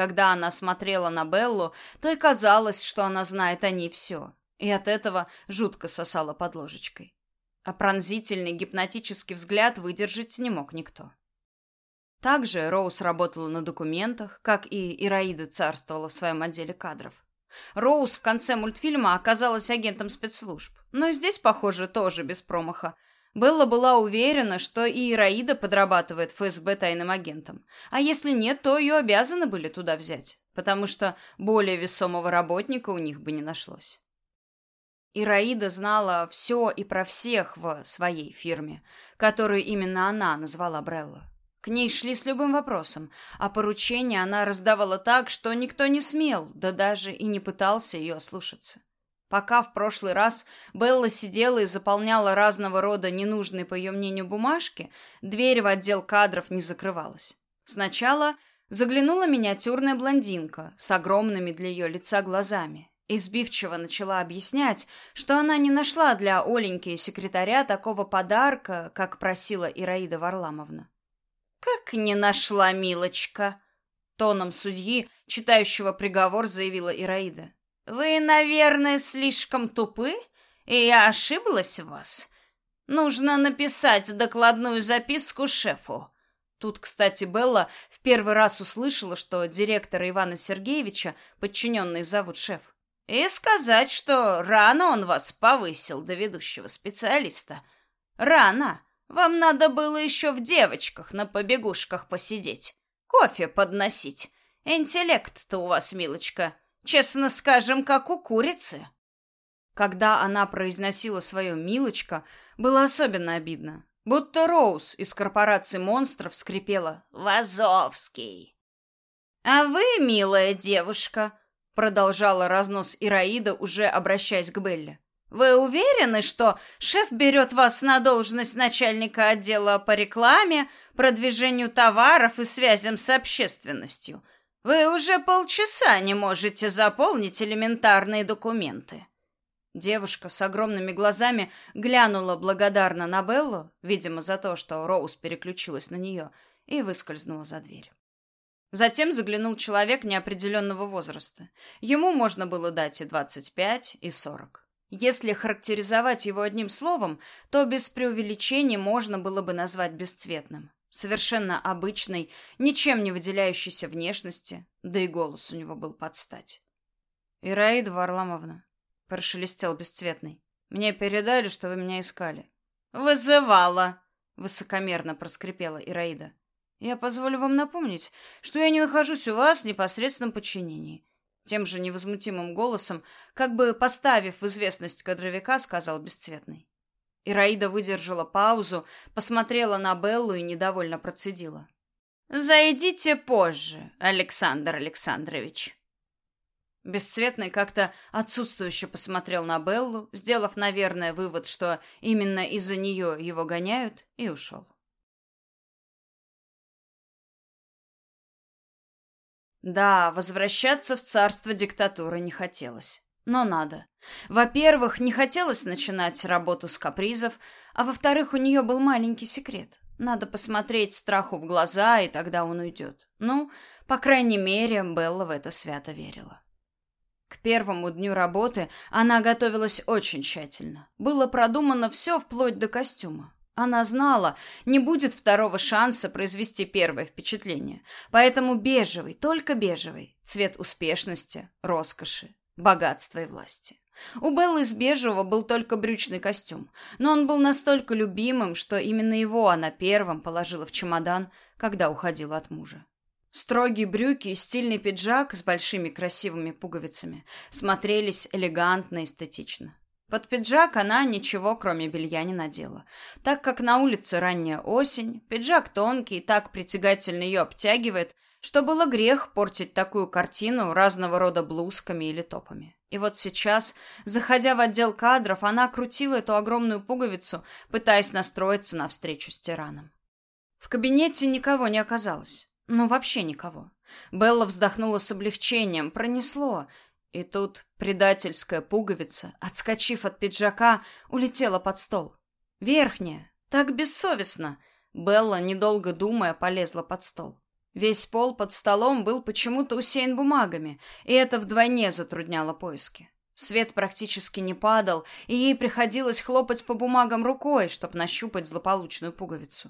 когда она смотрела на Беллу, то и казалось, что она знает о ней все, и от этого жутко сосала под ложечкой. А пронзительный гипнотический взгляд выдержать не мог никто. Также Роуз работала на документах, как и Ираида царствовала в своем отделе кадров. Роуз в конце мультфильма оказалась агентом спецслужб, но здесь, похоже, тоже без промаха. Белла была уверена, что и Ираида подрабатывает ФСБ тайным агентом. А если нет, то ее обязаны были туда взять, потому что более весомого работника у них бы не нашлось. Ираида знала все и про всех в своей фирме, которую именно она назвала Брелла. К ней шли с любым вопросом, а поручения она раздавала так, что никто не смел, да даже и не пытался ее ослушаться. Пока в прошлый раз Белла сидела и заполняла разного рода ненужные, по ее мнению, бумажки, дверь в отдел кадров не закрывалась. Сначала заглянула миниатюрная блондинка с огромными для ее лица глазами. Избивчиво начала объяснять, что она не нашла для Оленьки секретаря такого подарка, как просила Ираида Варламовна. «Как не нашла, милочка?» Тоном судьи, читающего приговор, заявила Ираида. «Вы, наверное, слишком тупы, и я ошиблась в вас. Нужно написать докладную записку шефу». Тут, кстати, Белла в первый раз услышала, что директора Ивана Сергеевича подчиненный зовут шеф. И сказать, что рано он вас повысил до ведущего специалиста. Рано. Вам надо было еще в девочках на побегушках посидеть, кофе подносить. Интеллект-то у вас, милочка, честно скажем, как у курицы. Когда она произносила свое «милочка», было особенно обидно. Будто Роуз из корпорации монстров скрипела «Вазовский». «А вы, милая девушка», — продолжала разнос Ираида, уже обращаясь к Белле, вы уверены, что шеф берет вас на должность начальника отдела по рекламе, продвижению товаров и связям с общественностью? Вы уже полчаса не можете заполнить элементарные документы. Девушка с огромными глазами глянула благодарно на Беллу, видимо, за то, что Роуз переключилась на нее, и выскользнула за дверь. Затем заглянул человек неопределенного возраста. Ему можно было дать и двадцать пять, и сорок. Если характеризовать его одним словом, то без преувеличения можно было бы назвать бесцветным. Совершенно обычной, ничем не выделяющейся внешности, да и голос у него был под стать. «Ираида Варламовна», — прошелестел бесцветный, — «мне передали, что вы меня искали». «Вызывала», — высокомерно проскрипела Ираида. «Я позволю вам напомнить, что я не нахожусь у вас в непосредственном подчинении тем же невозмутимым голосом, как бы поставив в известность кадровика, сказал бесцветный. Ираида выдержала паузу, посмотрела на Беллу и недовольно процедила. «Зайдите позже, Александр Александрович». Бесцветный как-то отсутствующе посмотрел на Беллу, сделав, наверное, вывод, что именно из-за нее его гоняют, и ушел. Да, возвращаться в царство диктатуры не хотелось. Но надо. Во-первых, не хотелось начинать работу с капризов, а во-вторых, у нее был маленький секрет. Надо посмотреть страху в глаза, и тогда он уйдет. Ну, по крайней мере, Белла в это свято верила. К первому дню работы она готовилась очень тщательно. Было продумано все вплоть до костюма. Она знала, не будет второго шанса произвести первое впечатление. Поэтому бежевый, только бежевый, цвет успешности, роскоши, богатства и власти. У Беллы из бежевого был только брючный костюм, но он был настолько любимым, что именно его она первым положила в чемодан, когда уходила от мужа. Строгие брюки и стильный пиджак с большими красивыми пуговицами смотрелись элегантно и эстетично. Под пиджак она ничего, кроме белья, не надела. Так как на улице ранняя осень, пиджак тонкий и так притягательно ее обтягивает, что было грех портить такую картину разного рода блузками или топами. И вот сейчас, заходя в отдел кадров, она крутила эту огромную пуговицу, пытаясь настроиться на встречу с тираном. В кабинете никого не оказалось. Ну, вообще никого. Белла вздохнула с облегчением. Пронесло. И тут предательская пуговица, отскочив от пиджака, улетела под стол. Верхняя, так бессовестно. Белла, недолго думая, полезла под стол. Весь пол под столом был почему-то усеян бумагами, и это вдвойне затрудняло поиски. Свет практически не падал, и ей приходилось хлопать по бумагам рукой, чтобы нащупать злополучную пуговицу.